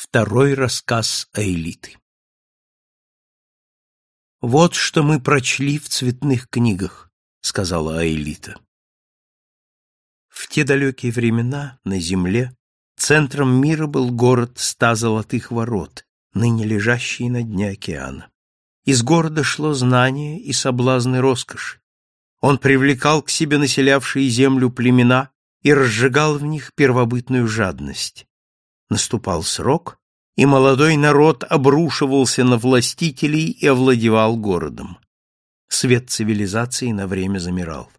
Второй рассказ Аэлиты «Вот что мы прочли в цветных книгах», — сказала Аэлита. В те далекие времена на земле центром мира был город ста золотых ворот, ныне лежащий на дне океана. Из города шло знание и соблазны роскоши. Он привлекал к себе населявшие землю племена и разжигал в них первобытную жадность. Наступал срок, и молодой народ обрушивался на властителей и овладевал городом. Свет цивилизации на время замирал.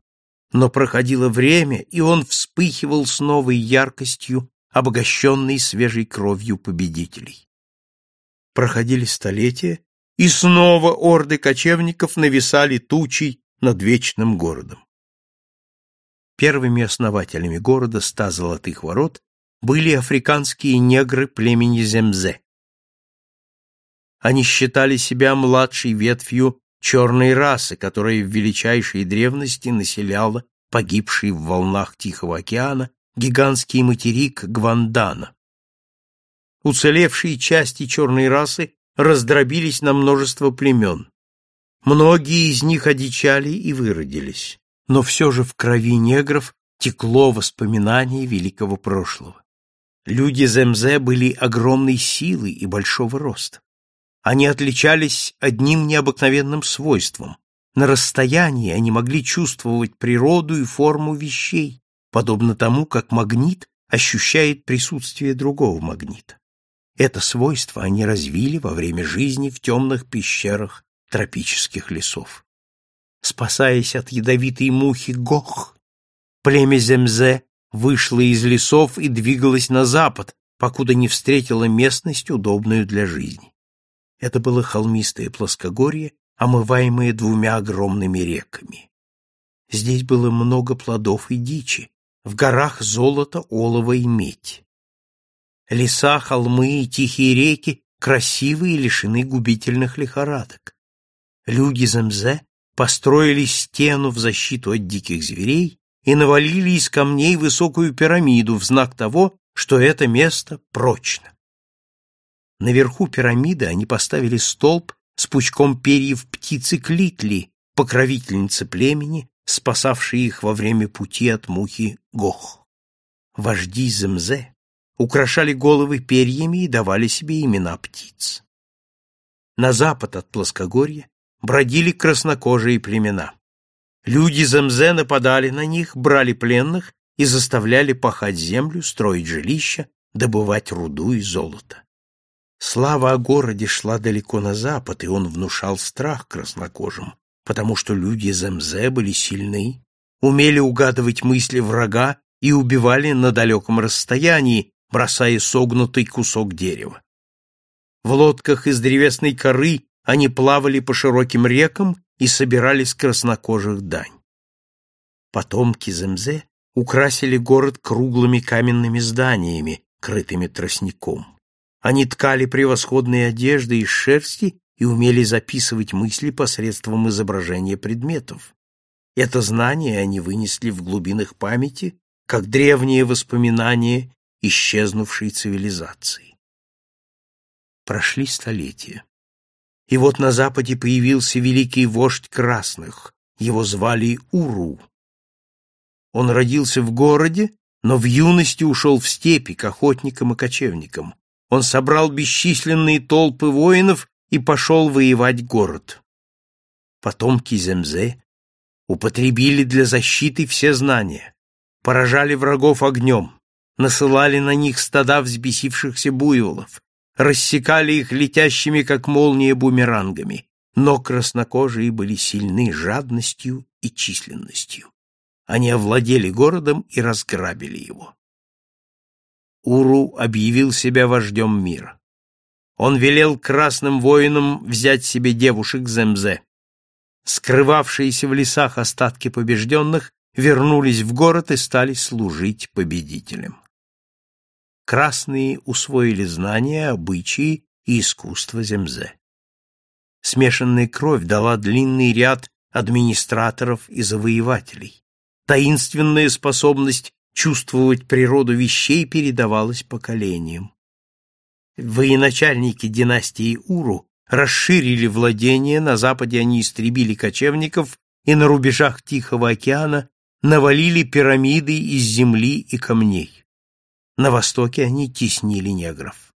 Но проходило время, и он вспыхивал с новой яркостью, обогащенной свежей кровью победителей. Проходили столетия, и снова орды кочевников нависали тучей над вечным городом. Первыми основателями города ста золотых ворот были африканские негры племени Земзе. Они считали себя младшей ветвью черной расы, которая в величайшей древности населяла погибший в волнах Тихого океана гигантский материк Гвандана. Уцелевшие части черной расы раздробились на множество племен. Многие из них одичали и выродились, но все же в крови негров текло воспоминание великого прошлого. Люди Земзе были огромной силы и большого роста. Они отличались одним необыкновенным свойством. На расстоянии они могли чувствовать природу и форму вещей, подобно тому, как магнит ощущает присутствие другого магнита. Это свойство они развили во время жизни в темных пещерах тропических лесов. Спасаясь от ядовитой мухи Гох, племя Земзе вышла из лесов и двигалась на запад, покуда не встретила местность, удобную для жизни. Это было холмистое плоскогорье, омываемое двумя огромными реками. Здесь было много плодов и дичи, в горах золото, олово и медь. Леса, холмы и тихие реки красивые и лишены губительных лихорадок. Люди Замзе построили стену в защиту от диких зверей и навалили из камней высокую пирамиду в знак того, что это место прочно. Наверху пирамиды они поставили столб с пучком перьев птицы Клитли, покровительницы племени, спасавшей их во время пути от мухи Гох. Вожди Земзе украшали головы перьями и давали себе имена птиц. На запад от плоскогорья бродили краснокожие племена. Люди Замзе нападали на них, брали пленных и заставляли пахать землю, строить жилища, добывать руду и золото. Слава о городе шла далеко на запад, и он внушал страх краснокожим, потому что люди Замзе были сильны, умели угадывать мысли врага и убивали на далеком расстоянии, бросая согнутый кусок дерева. В лодках из древесной коры они плавали по широким рекам и собирали с краснокожих дань. Потомки Земзе украсили город круглыми каменными зданиями, крытыми тростником. Они ткали превосходные одежды из шерсти и умели записывать мысли посредством изображения предметов. Это знание они вынесли в глубинах памяти, как древние воспоминания исчезнувшей цивилизации. Прошли столетия. И вот на западе появился великий вождь красных, его звали Уру. Он родился в городе, но в юности ушел в степи к охотникам и кочевникам. Он собрал бесчисленные толпы воинов и пошел воевать город. Потомки Земзе употребили для защиты все знания, поражали врагов огнем, насылали на них стада взбесившихся буйволов, рассекали их летящими, как молния, бумерангами, но краснокожие были сильны жадностью и численностью. Они овладели городом и разграбили его. Уру объявил себя вождем мира. Он велел красным воинам взять себе девушек Земзе. Скрывавшиеся в лесах остатки побежденных вернулись в город и стали служить победителям красные усвоили знания, обычаи и искусство земзе. Смешанная кровь дала длинный ряд администраторов и завоевателей. Таинственная способность чувствовать природу вещей передавалась поколениям. Военачальники династии Уру расширили владения, на западе они истребили кочевников и на рубежах Тихого океана навалили пирамиды из земли и камней. На востоке они теснили негров.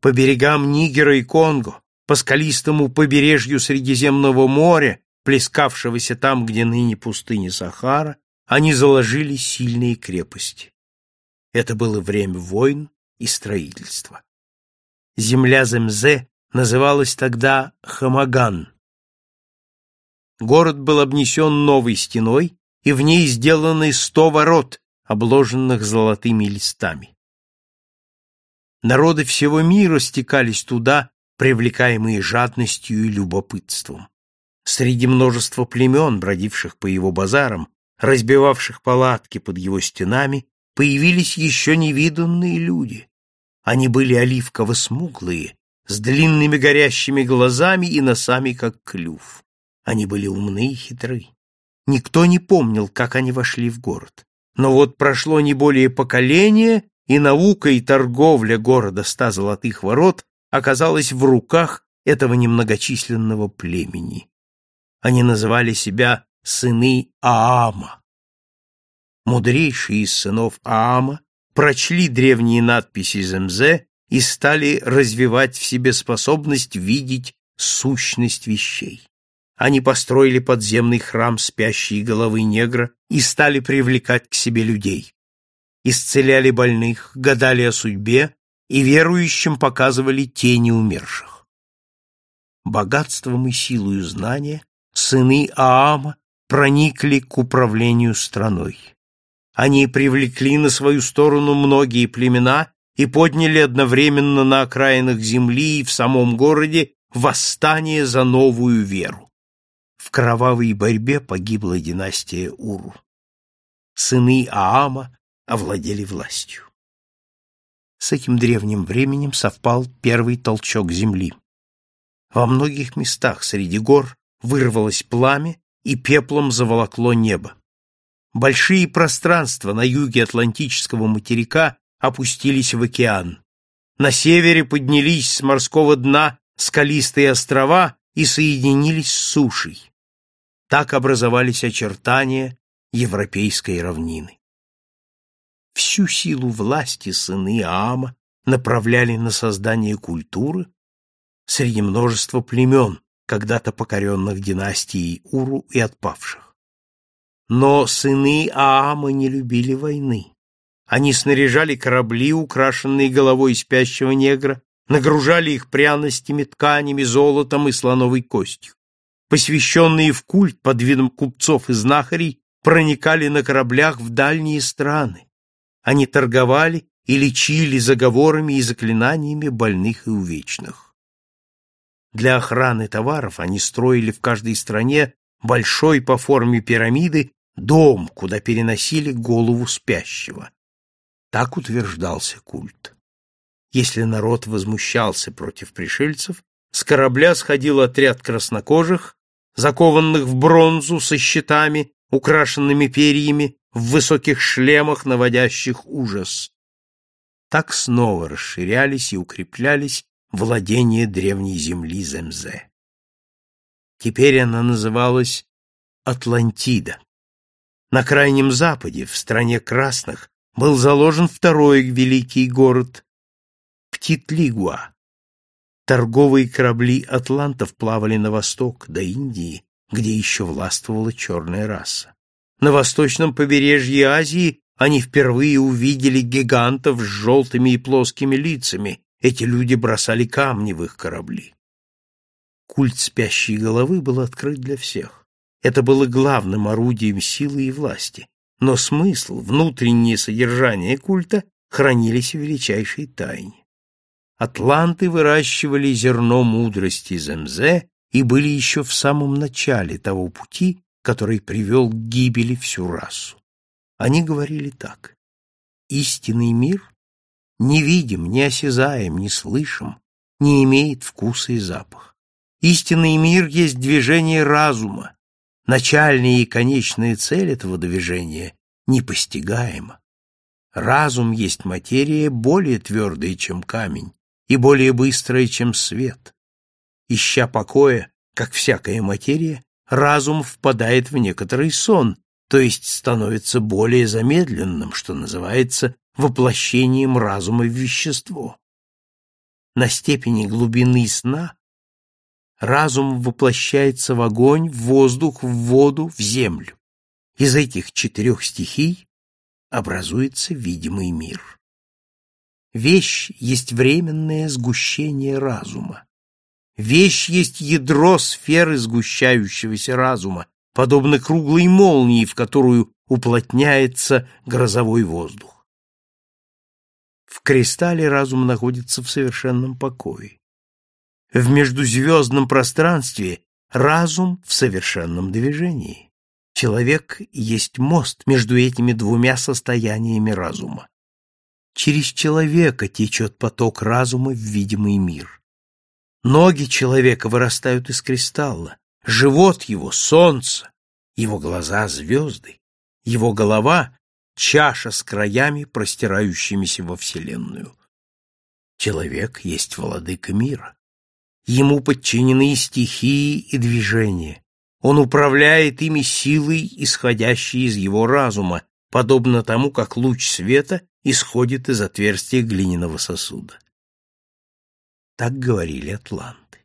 По берегам Нигера и Конго, по скалистому побережью Средиземного моря, плескавшегося там, где ныне пустыня Сахара, они заложили сильные крепости. Это было время войн и строительства. Земля Земзе называлась тогда Хамаган. Город был обнесен новой стеной, и в ней сделаны сто ворот, обложенных золотыми листами. Народы всего мира стекались туда, привлекаемые жадностью и любопытством. Среди множества племен, бродивших по его базарам, разбивавших палатки под его стенами, появились еще невиданные люди. Они были оливково-смуглые, с длинными горящими глазами и носами, как клюв. Они были умны и хитры. Никто не помнил, как они вошли в город. Но вот прошло не более поколения, и наука и торговля города ста золотых ворот оказалась в руках этого немногочисленного племени. Они называли себя сыны Аама. Мудрейшие из сынов Аама прочли древние надписи Земзе и стали развивать в себе способность видеть сущность вещей. Они построили подземный храм спящей головы негра и стали привлекать к себе людей. Исцеляли больных, гадали о судьбе и верующим показывали тени умерших. Богатством и силою знания сыны Аама проникли к управлению страной. Они привлекли на свою сторону многие племена и подняли одновременно на окраинах земли и в самом городе восстание за новую веру. В кровавой борьбе погибла династия Уру. Сыны Аама овладели властью. С этим древним временем совпал первый толчок земли. Во многих местах среди гор вырвалось пламя и пеплом заволокло небо. Большие пространства на юге Атлантического материка опустились в океан. На севере поднялись с морского дна скалистые острова и соединились с сушей. Так образовались очертания европейской равнины. Всю силу власти сыны Аама направляли на создание культуры среди множества племен, когда-то покоренных династией Уру и отпавших. Но сыны Аама не любили войны. Они снаряжали корабли, украшенные головой спящего негра, нагружали их пряностями, тканями, золотом и слоновой костью. Посвященные в культ под видом купцов и знахарей проникали на кораблях в дальние страны. Они торговали и лечили заговорами и заклинаниями больных и увечных. Для охраны товаров они строили в каждой стране большой по форме пирамиды дом, куда переносили голову спящего. Так утверждался культ. Если народ возмущался против пришельцев, с корабля сходил отряд краснокожих, закованных в бронзу со щитами, украшенными перьями, в высоких шлемах, наводящих ужас. Так снова расширялись и укреплялись владения древней земли Земзе. Теперь она называлась Атлантида. На крайнем западе, в стране красных, был заложен второй великий город Птитлигуа. Торговые корабли атлантов плавали на восток, до Индии, где еще властвовала черная раса. На восточном побережье Азии они впервые увидели гигантов с желтыми и плоскими лицами. Эти люди бросали камни в их корабли. Культ спящей головы был открыт для всех. Это было главным орудием силы и власти, но смысл, внутреннее содержание культа хранились в величайшей тайне. Атланты выращивали зерно мудрости Земзе и были еще в самом начале того пути, который привел к гибели всю расу. Они говорили так. Истинный мир не видим, не осязаем, не слышим, не имеет вкуса и запах. Истинный мир есть движение разума, Начальная и конечная цель этого движения непостигаема. Разум есть материя более твердая, чем камень, и более быстрое, чем свет. Ища покоя, как всякая материя, разум впадает в некоторый сон, то есть становится более замедленным, что называется воплощением разума в вещество. На степени глубины сна разум воплощается в огонь, в воздух, в воду, в землю. Из этих четырех стихий образуется видимый мир. Вещь есть временное сгущение разума. Вещь есть ядро сферы сгущающегося разума, подобно круглой молнии, в которую уплотняется грозовой воздух. В кристалле разум находится в совершенном покое. В междузвездном пространстве разум в совершенном движении. Человек есть мост между этими двумя состояниями разума. Через человека течет поток разума в видимый мир. Ноги человека вырастают из кристалла, живот его — солнце, его глаза — звезды, его голова — чаша с краями, простирающимися во Вселенную. Человек есть владыка мира. Ему подчинены стихии и движения. Он управляет ими силой, исходящей из его разума, подобно тому, как луч света исходит из отверстия глиняного сосуда. Так говорили атланты.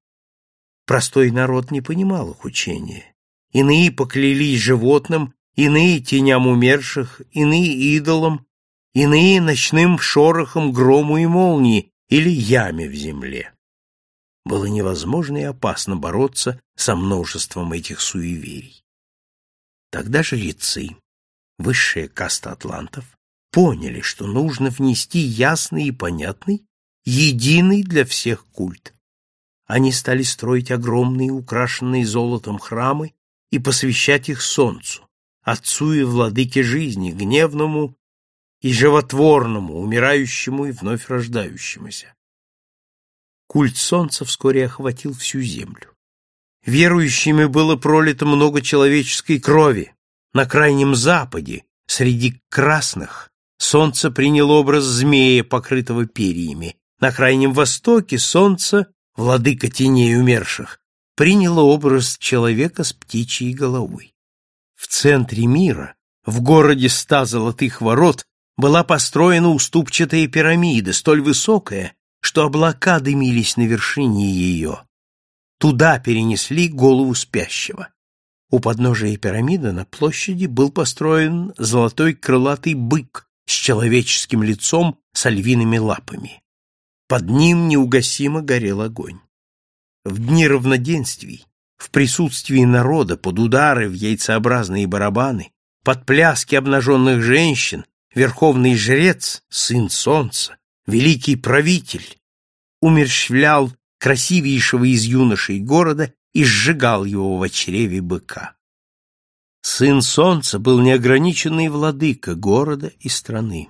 Простой народ не понимал их учения. Иные поклялись животным, иные теням умерших, иные идолам, иные ночным шорохом грому и молнии или яме в земле было невозможно и опасно бороться со множеством этих суеверий. Тогда жрецы, высшая каста атлантов, поняли, что нужно внести ясный и понятный, единый для всех культ. Они стали строить огромные, украшенные золотом храмы и посвящать их солнцу, отцу и владыке жизни, гневному и животворному, умирающему и вновь рождающемуся. Культ солнца вскоре охватил всю землю. Верующими было пролито много человеческой крови. На крайнем западе, среди красных, солнце приняло образ змея, покрытого перьями. На крайнем востоке солнце, владыка теней умерших, приняло образ человека с птичьей головой. В центре мира, в городе ста золотых ворот, была построена уступчатая пирамида, столь высокая, что облака дымились на вершине ее. Туда перенесли голову спящего. У подножия пирамиды на площади был построен золотой крылатый бык с человеческим лицом с львиными лапами. Под ним неугасимо горел огонь. В дни равноденствий, в присутствии народа, под удары в яйцеобразные барабаны, под пляски обнаженных женщин, верховный жрец, сын солнца, великий правитель, умерщвлял красивейшего из юношей города и сжигал его в чреве быка. Сын солнца был неограниченный владыка города и страны.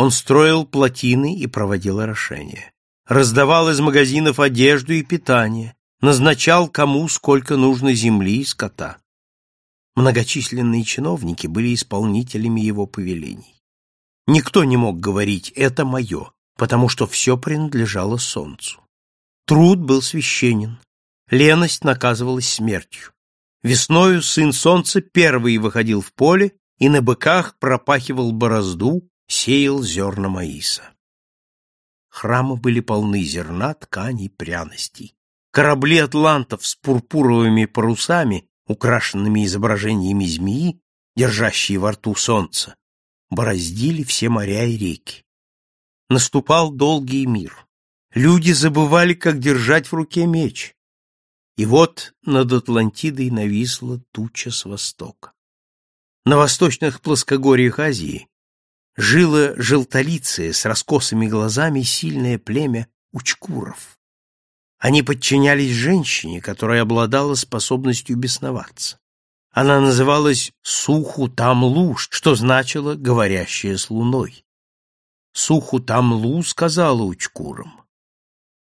Он строил плотины и проводил орошения, раздавал из магазинов одежду и питание, назначал кому сколько нужно земли и скота. Многочисленные чиновники были исполнителями его повелений. Никто не мог говорить «это мое», потому что все принадлежало солнцу. Труд был священен, леность наказывалась смертью. Весною сын солнца первый выходил в поле и на быках пропахивал борозду, сеял зерна маиса. Храмы были полны зерна, тканей, пряностей. Корабли атлантов с пурпуровыми парусами, украшенными изображениями змеи, держащие во рту солнце, бороздили все моря и реки. Наступал долгий мир. Люди забывали, как держать в руке меч. И вот над Атлантидой нависла туча с востока. На восточных плоскогорьях Азии жило желтолицее с раскосыми глазами сильное племя учкуров. Они подчинялись женщине, которая обладала способностью бесноваться. Она называлась Суху Тамлу, что значило «говорящая с луной». Суху Тамлу сказала Учкурам.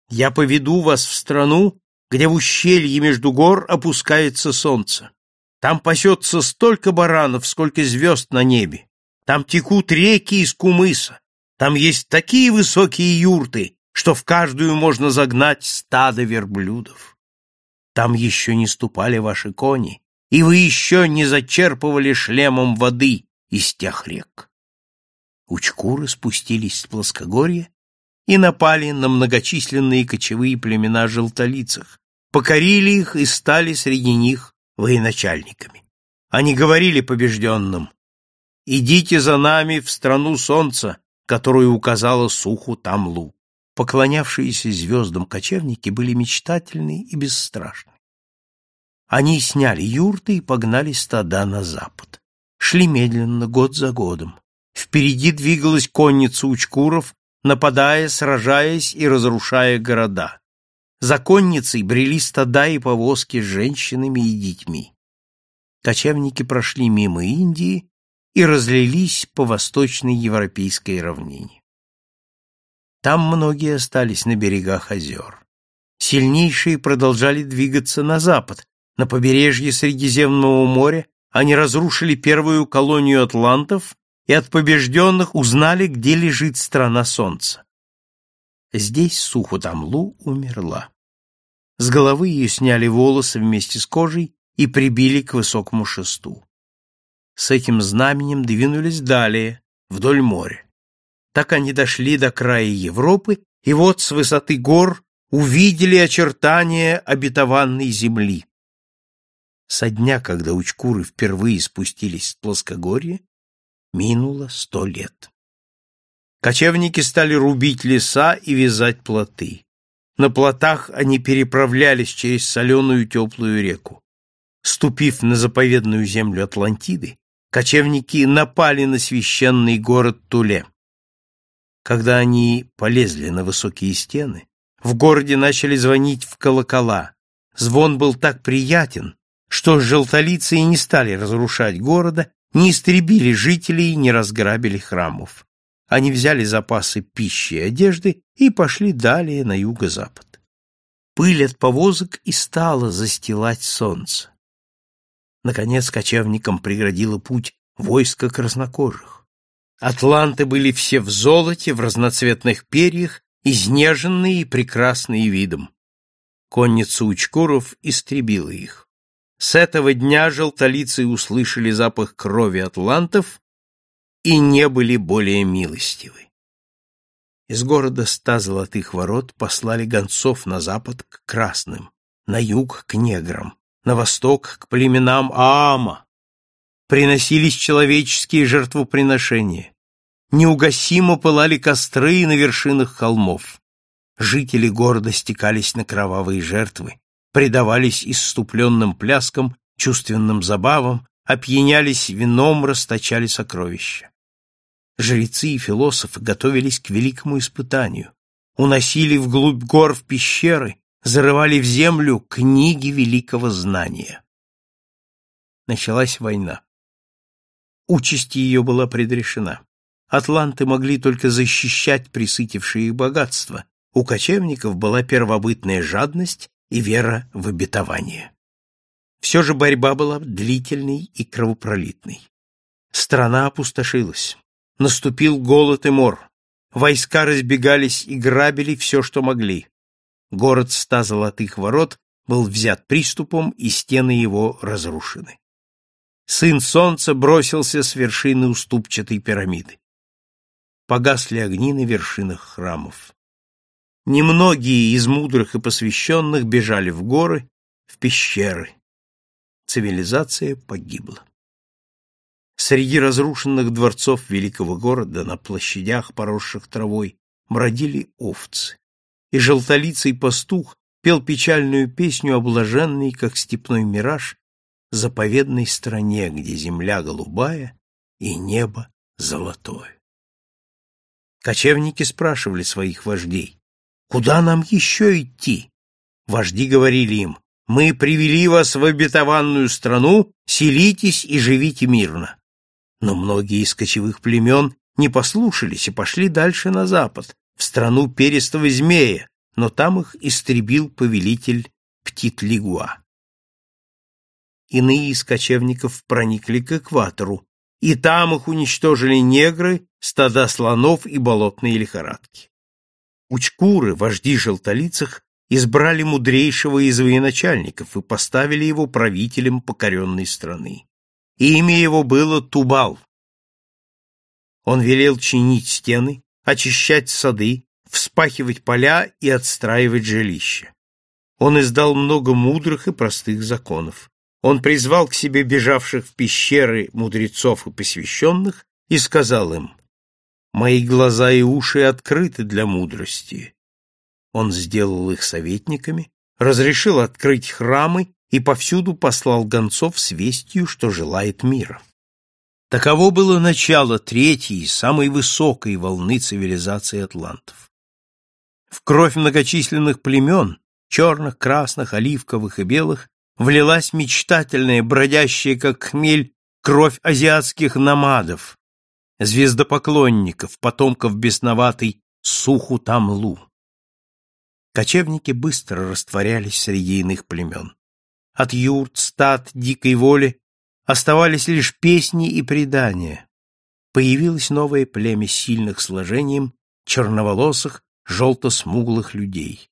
«Я поведу вас в страну, где в ущелье между гор опускается солнце. Там пасется столько баранов, сколько звезд на небе. Там текут реки из кумыса. Там есть такие высокие юрты, что в каждую можно загнать стадо верблюдов. Там еще не ступали ваши кони, и вы еще не зачерпывали шлемом воды из тех рек. Учкуры спустились с плоскогорья и напали на многочисленные кочевые племена желтолицах, покорили их и стали среди них военачальниками. Они говорили побежденным, «Идите за нами в страну солнца, которую указала Суху Тамлу». Поклонявшиеся звездам кочевники были мечтательны и бесстрашны. Они сняли юрты и погнали стада на запад. Шли медленно, год за годом. Впереди двигалась конница учкуров, нападая, сражаясь и разрушая города. За конницей брели стада и повозки с женщинами и детьми. Кочевники прошли мимо Индии и разлились по восточной европейской равнине. Там многие остались на берегах озер. Сильнейшие продолжали двигаться на запад. На побережье Средиземного моря они разрушили первую колонию атлантов и от побежденных узнали, где лежит страна солнца. Здесь Сухотамлу умерла. С головы ее сняли волосы вместе с кожей и прибили к высокому шесту. С этим знаменем двинулись далее, вдоль моря. Так они дошли до края Европы, и вот с высоты гор увидели очертания обетованной земли. Со дня, когда учкуры впервые спустились с плоскогорья, Минуло сто лет. Кочевники стали рубить леса и вязать плоты. На плотах они переправлялись через соленую теплую реку. Ступив на заповедную землю Атлантиды, кочевники напали на священный город Туле. Когда они полезли на высокие стены, в городе начали звонить в колокола. Звон был так приятен, что желтолицы и не стали разрушать города не истребили жителей, не разграбили храмов. Они взяли запасы пищи и одежды и пошли далее на юго-запад. Пыль от повозок и стала застилать солнце. Наконец кочевникам преградило путь войско краснокожих. Атланты были все в золоте, в разноцветных перьях, изнеженные и прекрасные видом. Конница Учкуров истребила их. С этого дня желтолицы услышали запах крови атлантов и не были более милостивы. Из города ста золотых ворот послали гонцов на запад к красным, на юг к неграм, на восток к племенам Аама. Приносились человеческие жертвоприношения. Неугасимо пылали костры на вершинах холмов. Жители города стекались на кровавые жертвы, предавались исступленным пляскам, чувственным забавам, опьянялись вином, расточали сокровища. Жрецы и философы готовились к великому испытанию, уносили вглубь гор в пещеры, зарывали в землю книги великого знания. Началась война. Участь ее была предрешена. Атланты могли только защищать присытившие их богатства. У кочевников была первобытная жадность и вера в обетование. Все же борьба была длительной и кровопролитной. Страна опустошилась. Наступил голод и мор. Войска разбегались и грабили все, что могли. Город ста золотых ворот был взят приступом, и стены его разрушены. Сын солнца бросился с вершины уступчатой пирамиды. Погасли огни на вершинах храмов. Немногие из мудрых и посвященных бежали в горы, в пещеры. Цивилизация погибла. Среди разрушенных дворцов великого города на площадях, поросших травой, бродили овцы, и желтолицый пастух пел печальную песню о блаженной, как степной мираж, заповедной стране, где земля голубая и небо золотое. Кочевники спрашивали своих вождей, Куда нам еще идти? Вожди говорили им, мы привели вас в обетованную страну, селитесь и живите мирно. Но многие из кочевых племен не послушались и пошли дальше на запад, в страну перистого змея, но там их истребил повелитель Птитлигуа. Иные из кочевников проникли к экватору, и там их уничтожили негры, стада слонов и болотные лихорадки. Учкуры, вожди желтолицах, избрали мудрейшего из военачальников и поставили его правителем покоренной страны. Имя его было Тубал. Он велел чинить стены, очищать сады, вспахивать поля и отстраивать жилища. Он издал много мудрых и простых законов. Он призвал к себе бежавших в пещеры мудрецов и посвященных и сказал им, «Мои глаза и уши открыты для мудрости». Он сделал их советниками, разрешил открыть храмы и повсюду послал гонцов с вестью, что желает мира. Таково было начало третьей, самой высокой волны цивилизации атлантов. В кровь многочисленных племен, черных, красных, оливковых и белых, влилась мечтательная, бродящая, как хмель, кровь азиатских намадов, звездопоклонников, потомков бесноватой Суху-Тамлу. Кочевники быстро растворялись среди иных племен. От юрт, стад, дикой воли оставались лишь песни и предания. Появилось новое племя сильных сложением, черноволосых, желто-смуглых людей.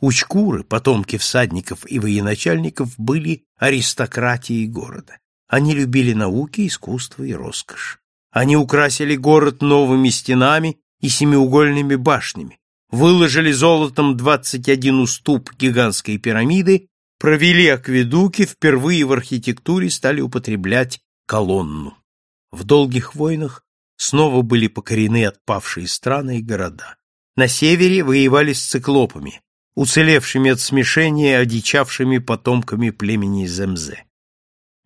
Учкуры, потомки всадников и военачальников, были аристократией города. Они любили науки, искусство и роскошь. Они украсили город новыми стенами и семиугольными башнями, выложили золотом 21 уступ гигантской пирамиды, провели акведуки, впервые в архитектуре стали употреблять колонну. В долгих войнах снова были покорены отпавшие страны и города. На севере воевали с циклопами, уцелевшими от смешения одичавшими потомками племени Земзе.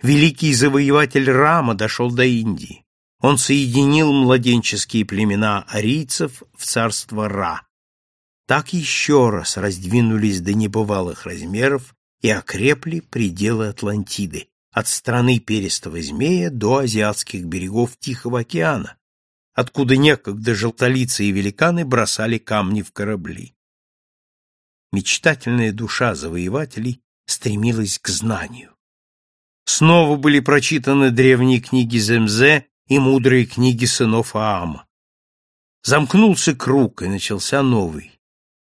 Великий завоеватель Рама дошел до Индии. Он соединил младенческие племена арийцев в царство Ра. Так еще раз раздвинулись до небывалых размеров и окрепли пределы Атлантиды, от страны перистого змея до азиатских берегов Тихого океана, откуда некогда желтолицы и великаны бросали камни в корабли. Мечтательная душа завоевателей стремилась к знанию. Снова были прочитаны древние книги Земзе и мудрые книги сынов Аама. Замкнулся круг, и начался новый.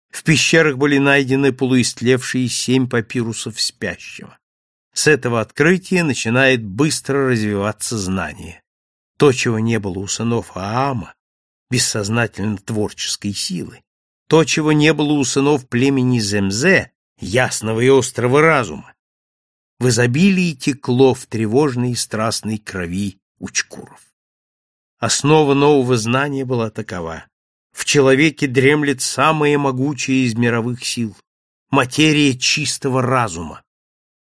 В пещерах были найдены полуистлевшие семь папирусов спящего. С этого открытия начинает быстро развиваться знание. То, чего не было у сынов Аама, бессознательно творческой силы, то, чего не было у сынов племени Земзе, ясного и острого разума, в изобилии текло в тревожной и страстной крови учкуров. Основа нового знания была такова. В человеке дремлет самая могучая из мировых сил — материя чистого разума.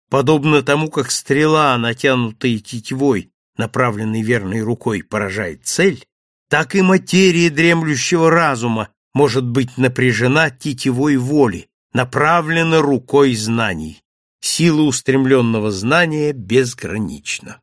Подобно тому, как стрела, натянутая тетивой, направленной верной рукой, поражает цель, так и материя дремлющего разума может быть напряжена тетивой воли, направлена рукой знаний. Сила устремленного знания безгранична.